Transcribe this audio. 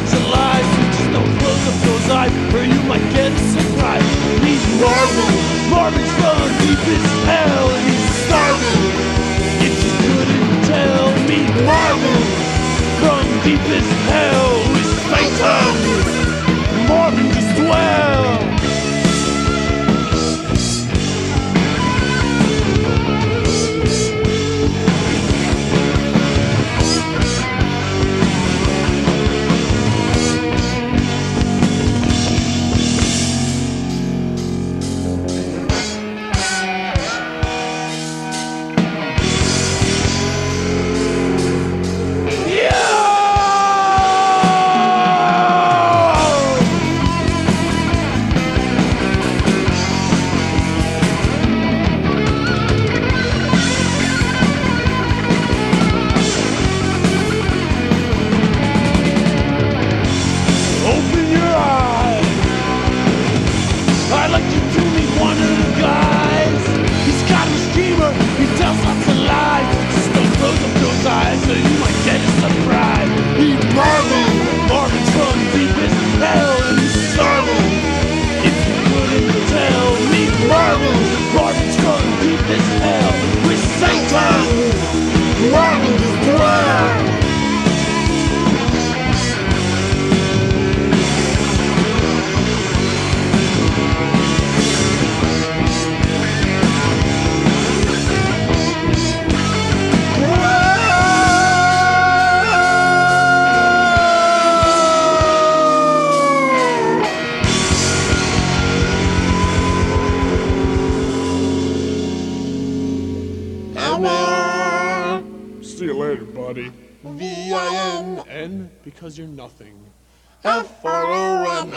thoughts and lies. Just don't close up those eyes Or you might get He's Marvel. Marvin's from deep hell And he's starving. If you couldn't tell me, Marvel from deepest hell With Satan Dwell. See you later, buddy. V I N N because you're nothing. F R O N.